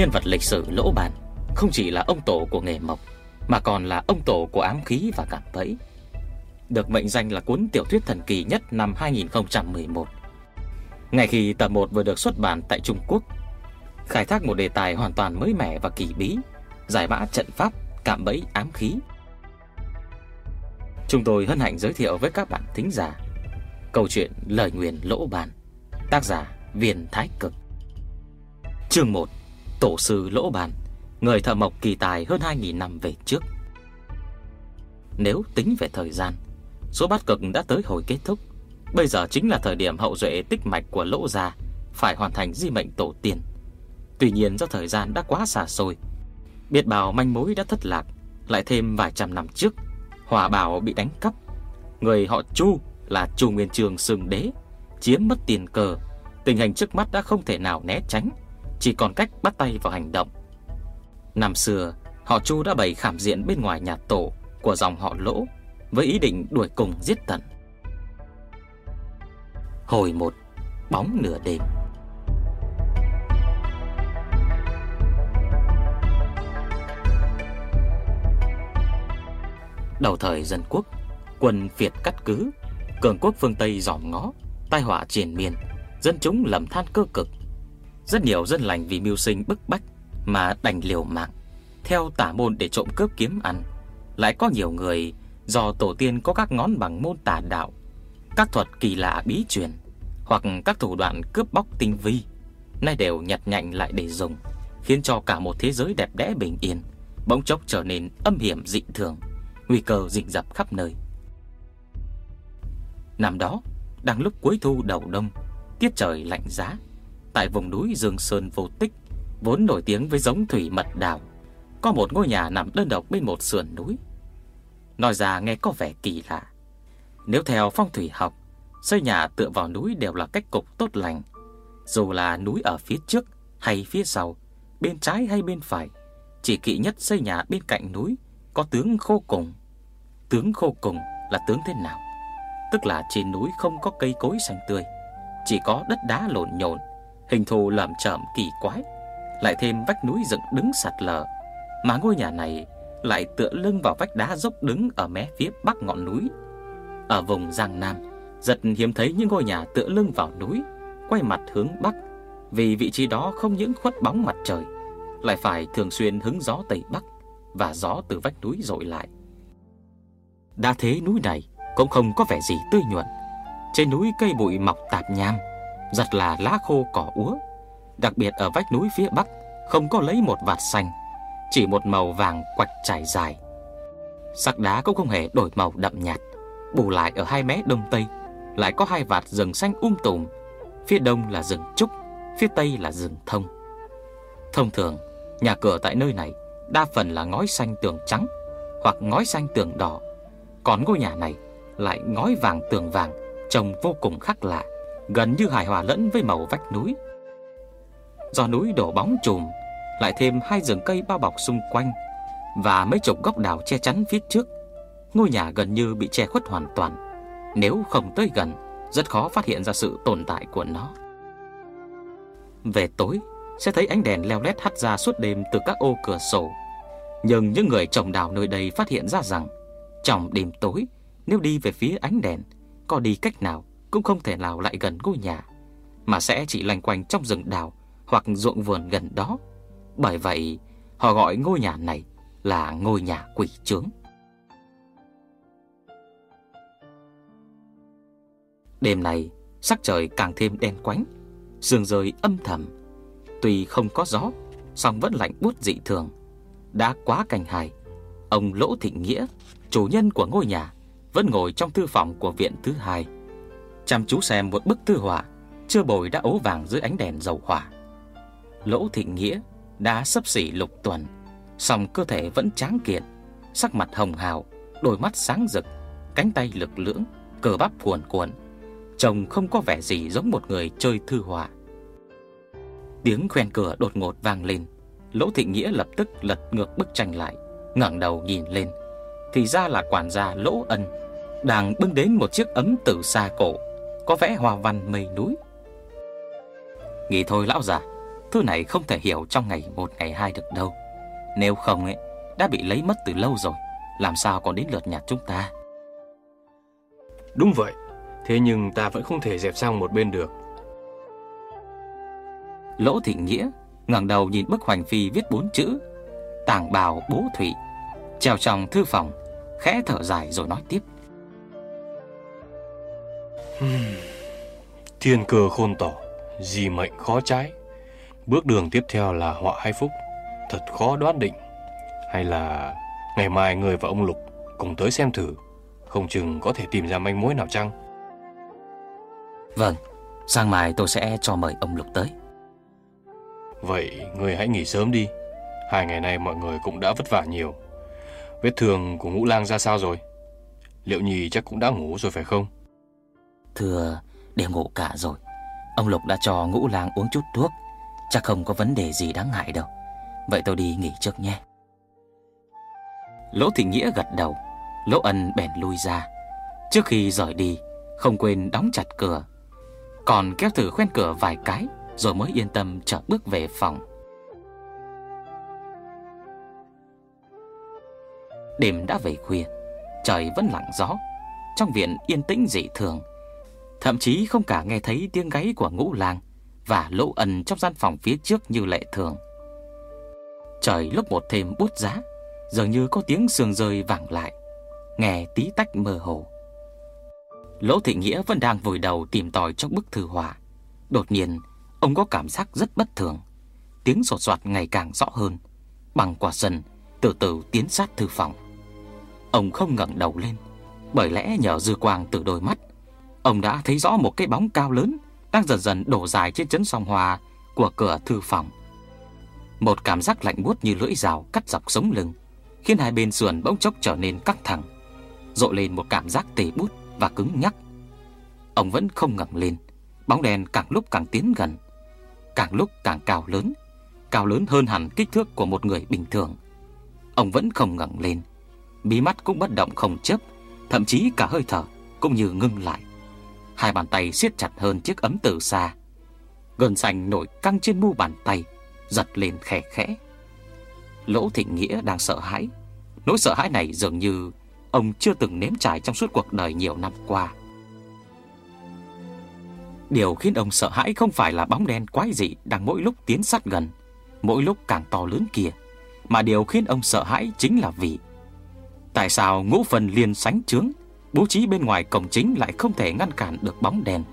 Nhân vật lịch sử lỗ bàn không chỉ là ông tổ của nghề mộc, mà còn là ông tổ của ám khí và cảm bẫy. Được mệnh danh là cuốn tiểu thuyết thần kỳ nhất năm 2011. Ngay khi tập 1 vừa được xuất bản tại Trung Quốc, khai thác một đề tài hoàn toàn mới mẻ và kỳ bí, giải mã trận pháp, cạm bẫy ám khí. Chúng tôi hân hạnh giới thiệu với các bạn thính giả câu chuyện Lời nguyền lỗ bàn, tác giả Viên Thái Cực. Chương 1: Tổ sư lỗ bàn, người thợ mộc kỳ tài hơn 2000 năm về trước. Nếu tính về thời gian, số bát cực đã tới hồi kết thúc. Bây giờ chính là thời điểm hậu duệ tích mạch của lỗ gia phải hoàn thành di mệnh tổ tiên. Tuy nhiên do thời gian đã quá xa xôi, biết bào manh mối đã thất lạc, lại thêm vài trăm năm trước, hỏa bảo bị đánh cắp. Người họ Chu là Chu Nguyên Trường sừng đế, chiếm mất tiền cờ, tình hình trước mắt đã không thể nào né tránh, chỉ còn cách bắt tay vào hành động. Năm xưa, họ Chu đã bày khảm diện bên ngoài nhà tổ của dòng họ Lỗ với ý định đuổi cùng giết tận. Hồi một Bóng nửa đêm Đầu thời dân quốc, quân Việt cắt cứ, cường quốc phương Tây dòm ngó, tai họa triền miên, dân chúng lầm than cơ cực. Rất nhiều dân lành vì mưu sinh bức bách mà đành liều mạng, theo tả môn để trộm cướp kiếm ăn. Lại có nhiều người do tổ tiên có các ngón bằng môn tà đạo, các thuật kỳ lạ bí truyền, hoặc các thủ đoạn cướp bóc tinh vi, nay đều nhặt nhạnh lại để dùng, khiến cho cả một thế giới đẹp đẽ bình yên bỗng chốc trở nên âm hiểm dị thường, nguy cơ rình rập khắp nơi. Năm đó, đang lúc cuối thu đầu đông, tiết trời lạnh giá, tại vùng núi Dương Sơn vô tích, vốn nổi tiếng với giống thủy mật đào, có một ngôi nhà nằm đơn độc bên một sườn núi. Nói ra nghe có vẻ kỳ lạ. Nếu theo phong thủy học, xây nhà tựa vào núi đều là cách cục tốt lành, dù là núi ở phía trước hay phía sau, bên trái hay bên phải, chỉ kỵ nhất xây nhà bên cạnh núi có tướng khô cùng. Tướng khô cùng là tướng thế nào? Tức là trên núi không có cây cối xanh tươi, chỉ có đất đá lộn nhộn, hình thù lởm chởm kỳ quái, lại thêm vách núi dựng đứng sạt lở, mà ngôi nhà này lại tựa lưng vào vách đá dốc đứng ở mé phía bắc ngọn núi. Ở vùng Giang Nam, rất hiếm thấy những ngôi nhà tựa lưng vào núi, quay mặt hướng bắc, vì vị trí đó không những khuất bóng mặt trời, lại phải thường xuyên hứng gió tây bắc và gió từ vách núi dội lại. Đã thế núi này cũng không có vẻ gì tươi nhuận. Trên núi cây bụi mọc tạp nham, giật là lá khô cỏ úa. Đặc biệt ở vách núi phía bắc không có lấy một vạt xanh, chỉ một màu vàng quạch trải dài. Sắc đá cũng không hề đổi màu đậm nhạt, bù lại ở hai mé đông tây lại có hai vạt rừng xanh um tùm, phía đông là rừng trúc, phía tây là rừng thông. Thông thường, nhà cửa tại nơi này đa phần là ngói xanh tường trắng hoặc ngói xanh tường đỏ, còn ngôi nhà này lại ngói vàng tường vàng, trông vô cùng khác lạ, gần như hài hòa lẫn với màu vách núi. Do núi đổ bóng trùm, lại thêm hai rừng cây bao bọc xung quanh và mấy chục gốc đào che chắn phía trước, ngôi nhà gần như bị che khuất hoàn toàn. Nếu không tới gần, rất khó phát hiện ra sự tồn tại của nó. Về tối, sẽ thấy ánh đèn leo lét hắt ra suốt đêm từ các ô cửa sổ. Nhưng những người trồng đào nơi đây phát hiện ra rằng, trong đêm tối, nếu đi về phía ánh đèn, có đi cách nào cũng không thể nào lại gần ngôi nhà, mà sẽ chỉ lanh quanh trong rừng đào hoặc ruộng vườn gần đó. Bởi vậy, họ gọi ngôi nhà này là ngôi nhà quỷ trướng. Đêm này, sắc trời càng thêm đen quánh, sương rơi âm thầm. Tuy không có gió, song vẫn lạnh buốt dị thường. Đã quá cảnh hài, ông Lỗ Thịnh Nghĩa, chủ nhân của ngôi nhà, vẫn ngồi trong thư phòng của viện thứ hai, chăm chú xem một bức thư họa chưa bồi đã ố vàng dưới ánh đèn dầu hỏa. Lỗ Thịnh Nghĩa đã sắp xỉ lục tuần, song cơ thể vẫn tráng kiện, sắc mặt hồng hào, đôi mắt sáng rực, cánh tay lực lưỡng, cờ bắp cuồn cuộn, trông không có vẻ gì giống một người chơi thư họa. Tiếng khoen cửa đột ngột vang lên, Lỗ Thịnh Nghĩa lập tức lật ngược bức tranh lại, ngẩng đầu nhìn lên, thì ra là quản gia Lỗ Ân đang bưng đến một chiếc ấm tử xa cổ, có vẽ hoa văn mây núi. Nghỉ thôi lão già, Thứ này không thể hiểu trong ngày một ngày hai được đâu. Nếu không ấy Đã bị lấy mất từ lâu rồi Làm sao còn đến lượt nhặt chúng ta? Đúng vậy Thế nhưng ta vẫn không thể dẹp sang một bên được. Lỗ Thị Nghĩa ngẩng đầu nhìn bức hoành phi viết bốn chữ Tàng bào bố thủy Treo trong thư phòng Khẽ thở dài rồi nói tiếp Thiên cơ khôn tỏ Di mệnh khó trái. Bước đường tiếp theo là họa hay phúc. Thật khó đoán định. Hay là ngày mai người và ông Lục Cùng tới xem thử. Không chừng có thể tìm ra manh mối nào chăng? Vâng Sang mai tôi sẽ cho mời ông Lục tới. Vậy người hãy nghỉ sớm đi. Hai ngày nay mọi người cũng đã vất vả nhiều. Vết thương của ngũ lang ra sao rồi? Liệu nhì chắc cũng đã ngủ rồi phải không Thưa đều ngủ cả rồi. Ông Lục đã cho ngũ lang uống chút thuốc. Chắc không có vấn đề gì đáng ngại đâu. Vậy tôi đi nghỉ trước nhé. Lỗ Thị Nghĩa gật đầu. Lỗ Ân bèn lui ra. Trước khi rời đi, Không quên đóng chặt cửa. Còn kéo thử khoen cửa vài cái, Rồi mới yên tâm trở bước về phòng. Đêm đã về khuya, Trời vẫn lặng gió. Trong viện yên tĩnh dị thường. Thậm chí không cả nghe thấy tiếng gáy của ngũ lang Và lỗ ẩn trong gian phòng phía trước như lệ thường. Trời lúc một thêm bút giá, Dường như có tiếng sườn rơi vẳng lại, Nghe tí tách mơ hồ. Lỗ Thị Nghĩa vẫn đang vùi đầu tìm tòi trong bức thư họa. Đột nhiên, Ông có cảm giác rất bất thường. Tiếng sột soạt ngày càng rõ hơn, Bằng quả dần Từ từ tiến sát thư phòng. Ông không ngẩng đầu lên, Bởi lẽ nhờ dư quang từ đôi mắt Ông đã thấy rõ một cái bóng cao lớn Đang dần dần đổ dài trên chấn song hòa Của cửa thư phòng. Một cảm giác lạnh buốt như lưỡi rào Cắt dọc sống lưng, Khiến hai bên sườn bỗng chốc trở nên căng thẳng, Rộ lên một cảm giác tê bút và cứng nhắc. Ông vẫn không ngẩng lên, Bóng đèn càng lúc càng tiến gần, Càng lúc càng cao lớn Cao lớn hơn hẳn kích thước của một người bình thường. Ông vẫn không ngẩng lên, Bí mắt cũng bất động không chớp, Thậm chí cả hơi thở cũng như ngưng lại. Hai bàn tay siết chặt hơn chiếc ấm từ xa. Gần xanh nổi căng trên mu bàn tay Giật lên khẽ khẽ. Lỗ Thịnh Nghĩa đang sợ hãi. Nỗi sợ hãi này dường như Ông chưa từng nếm trải trong suốt cuộc đời nhiều năm qua. Điều khiến ông sợ hãi không phải là bóng đen quái dị đang mỗi lúc tiến sát gần, mỗi lúc càng to lớn kia, mà điều khiến ông sợ hãi chính là vì tại sao ngũ phần liền sánh trướng bố trí bên ngoài cổng chính lại không thể ngăn cản được bóng đèn.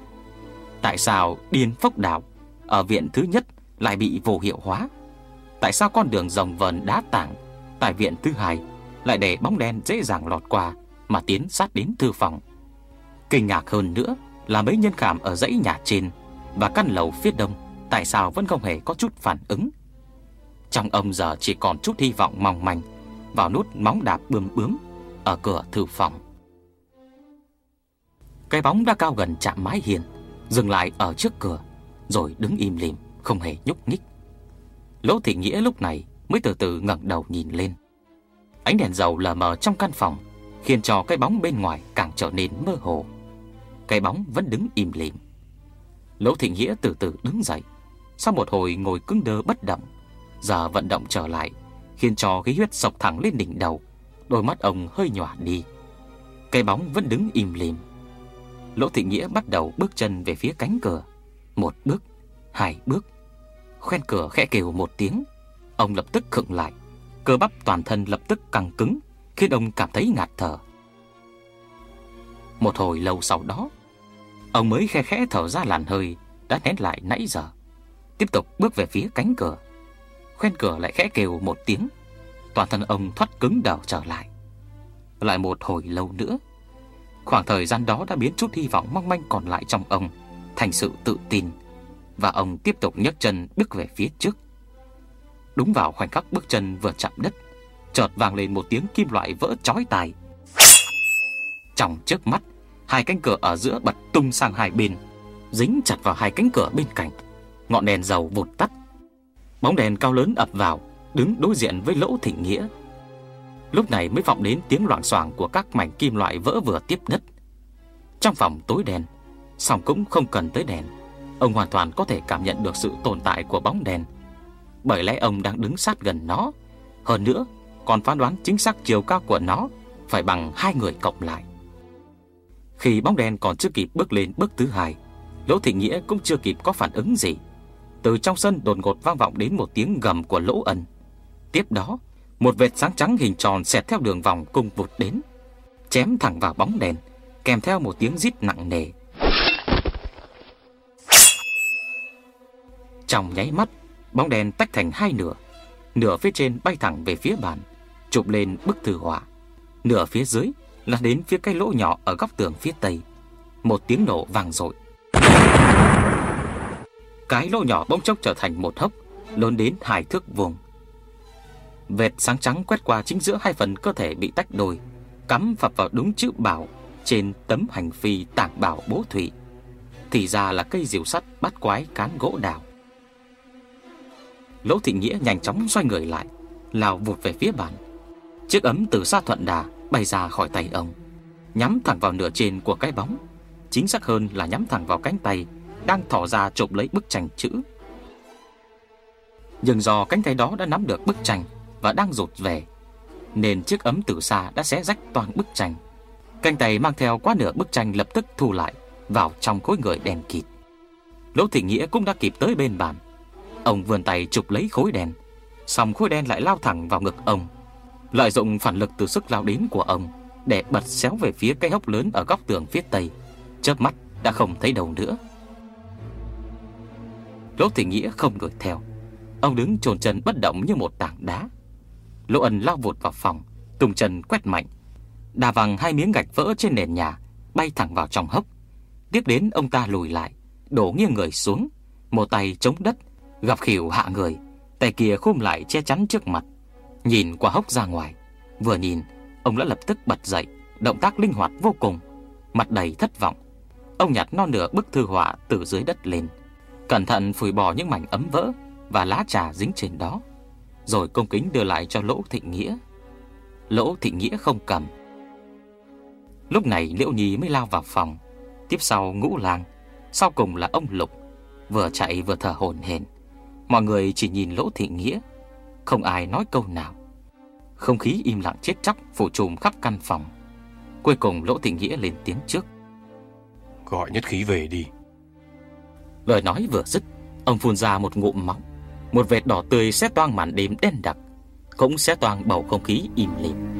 Tại sao điên phốc đạo ở viện thứ nhất lại bị vô hiệu hóa? Tại sao con đường rồng vần đá tảng tại viện thứ hai lại để bóng đen dễ dàng lọt qua mà tiến sát đến thư phòng? Kinh ngạc hơn nữa là mấy nhân khảm ở dãy nhà trên và căn lầu phía đông tại sao vẫn không hề có chút phản ứng. Trong ông giờ chỉ còn chút hy vọng mong manh vào nút móng đạp bươm bướm ở cửa thư phòng. Cái bóng đã cao gần chạm mái hiền, dừng lại ở trước cửa, rồi đứng im lìm, không hề nhúc nhích. Lỗ Thị Nghĩa lúc này mới từ từ ngẩng đầu nhìn lên. Ánh đèn dầu lờ mờ trong căn phòng, khiến cho cái bóng bên ngoài càng trở nên mơ hồ. Cái bóng vẫn đứng im lìm. Lỗ Thị Nghĩa từ từ đứng dậy, sau một hồi ngồi cứng đơ bất động, giờ vận động trở lại, khiến cho khí huyết sộc thẳng lên đỉnh đầu, đôi mắt ông hơi nhòa đi. Cái bóng vẫn đứng im lìm. Lỗ Thị Nghĩa bắt đầu bước chân về phía cánh cửa, một bước, hai bước. Khoen cửa khẽ kêu một tiếng, ông lập tức khựng lại, cơ bắp toàn thân lập tức căng cứng, khiến ông cảm thấy ngạt thở. Một hồi lâu sau đó, ông mới khe khẽ thở ra làn hơi đã nén lại nãy giờ, tiếp tục bước về phía cánh cửa. Khoen cửa lại khẽ kêu một tiếng, toàn thân ông thoát cứng đầu trở lại. Lại một hồi lâu nữa, khoảng thời gian đó đã biến chút hy vọng mong manh còn lại trong ông thành sự tự tin, và ông tiếp tục nhấc chân bước về phía trước. Đúng vào khoảnh khắc bước chân vừa chạm đất, chợt vang lên một tiếng kim loại vỡ chói tai. Trong trước mắt, hai cánh cửa ở giữa bật tung sang hai bên, dính chặt vào hai cánh cửa bên cạnh. Ngọn đèn dầu vụt tắt. Bóng đèn cao lớn ập vào, đứng đối diện với Lỗ thỉnh Nghĩa. Lúc này mới vọng đến tiếng loạn xoảng của các mảnh kim loại vỡ vừa tiếp đất. Trong phòng tối đen, song cũng không cần tới đèn. Ông hoàn toàn có thể cảm nhận được sự tồn tại của bóng đèn Bởi lẽ ông đang đứng sát gần nó Hơn nữa còn phán đoán chính xác chiều cao của nó Phải bằng hai người cộng lại Khi bóng đèn còn chưa kịp bước lên bước thứ hai Lỗ Thị Nghĩa cũng chưa kịp có phản ứng gì Từ trong sân đột ngột vang vọng đến một tiếng gầm của Lỗ Ân Tiếp đó một vệt sáng trắng hình tròn xẹt theo đường vòng cung vụt đến, Chém thẳng vào bóng đèn, Kèm theo một tiếng rít nặng nề. Trong nháy mắt, Bóng đèn tách thành hai nửa Nửa phía trên bay thẳng về phía bàn, Chụp lên bức thư họa. Nửa phía dưới là đến phía cái lỗ nhỏ Ở góc tường phía tây. Một tiếng nổ vang dội. Cái lỗ nhỏ bỗng chốc trở thành một hốc, Lớn đến hai thước vuông. Vệt sáng trắng quét qua chính giữa hai phần cơ thể bị tách đôi, Cắm phập vào đúng chữ bảo Trên tấm hành phi tảng bảo bố thủy. Thì ra là cây diều sắt bắt quái cán gỗ đào. Lỗ Thị Nghĩa nhanh chóng xoay người lại, Lao vụt về phía bàn. Chiếc ấm từ xa thuận đà bay ra khỏi tay ông, Nhắm thẳng vào nửa trên của cái bóng. Chính xác hơn là nhắm thẳng vào cánh tay, Đang thỏ ra chộp lấy bức tranh chữ. Nhưng do cánh tay đó đã nắm được bức tranh và đang rụt về Nên chiếc ấm từ xa đã xé rách toàn bức tranh. Cánh tay mang theo quá nửa bức tranh lập tức thu lại Vào trong khối người đèn kịt. Lỗ Thị Nghĩa cũng đã kịp tới bên bàn. Ông vươn tay chụp lấy khối đèn, Xong khối đen lại lao thẳng vào ngực ông Lợi dụng phản lực từ sức lao đến của ông Để bật xéo về phía cái hốc lớn Ở góc tường phía tây. Chớp mắt đã không thấy đầu nữa. Lỗ Thị Nghĩa không đuổi theo. Ông đứng trồn chân bất động như một tảng đá. Lỗ ẩn lao vụt vào phòng, Tùng chân quét mạnh. Đà văng hai miếng gạch vỡ trên nền nhà, Bay thẳng vào trong hốc. Tiếp đến ông ta lùi lại, Đổ nghiêng người xuống, Một tay chống đất, Gặp khỉu hạ người, Tay kia khum lại che chắn trước mặt. Nhìn qua hốc ra ngoài, Vừa nhìn, Ông đã lập tức bật dậy, Động tác linh hoạt vô cùng, Mặt đầy thất vọng. Ông nhặt non nửa bức thư họa từ dưới đất lên, Cẩn thận phủi bỏ những mảnh ấm vỡ Và lá trà dính trên đó. Rồi công kính đưa lại cho Lỗ Thị Nghĩa. Lỗ Thị Nghĩa không cầm. Lúc này Liễu Nhi mới lao vào phòng. Tiếp sau ngũ lang Sau cùng là ông Lục. Vừa chạy vừa thở hổn hển. Mọi người chỉ nhìn Lỗ Thị Nghĩa. Không ai nói câu nào. Không khí im lặng chết chóc Phủ trùm khắp căn phòng. Cuối cùng Lỗ Thị Nghĩa lên tiếng trước. Gọi nhất khí về đi. Lời nói vừa dứt Ông phun ra một ngụm máu một vệt đỏ tươi xé toang màn đêm đen đặc, Cũng xé toang bầu không khí im lìm.